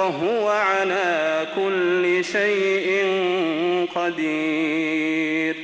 وهو على كل شيء قدير.